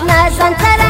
not Santara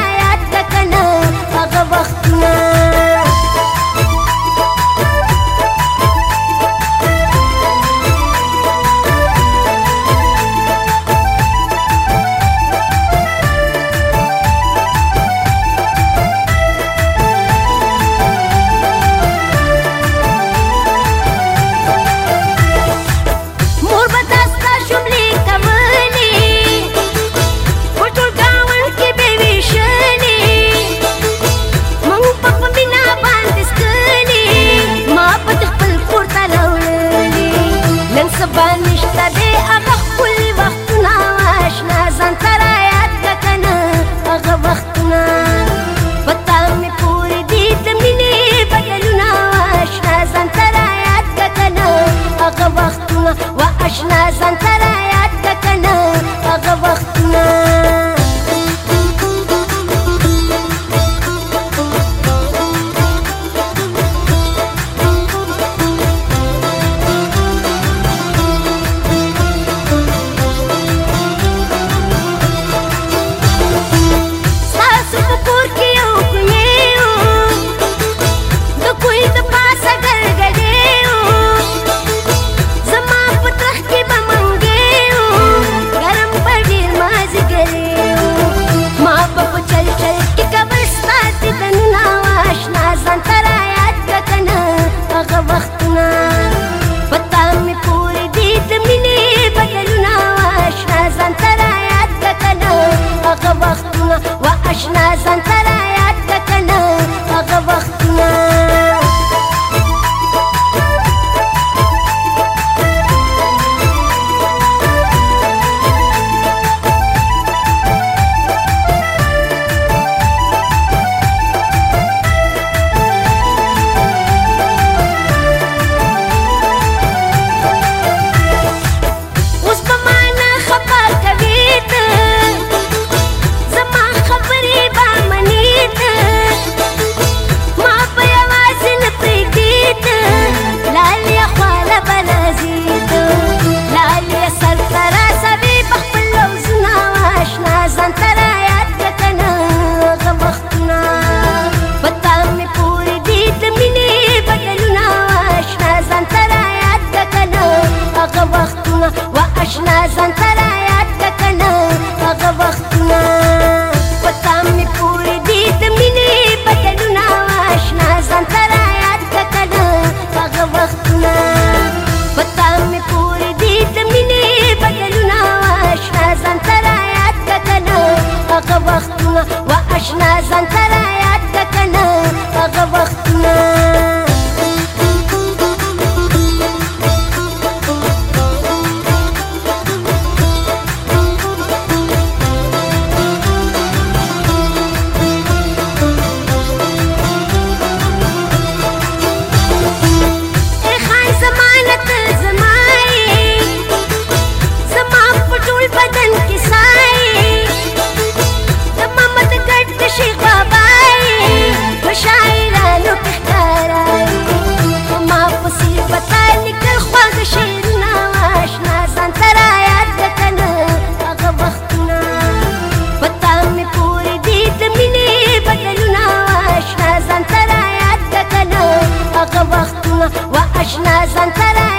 ځان سره یاد کړه هغه وختونه دغه وختونه و آشنا ځان سره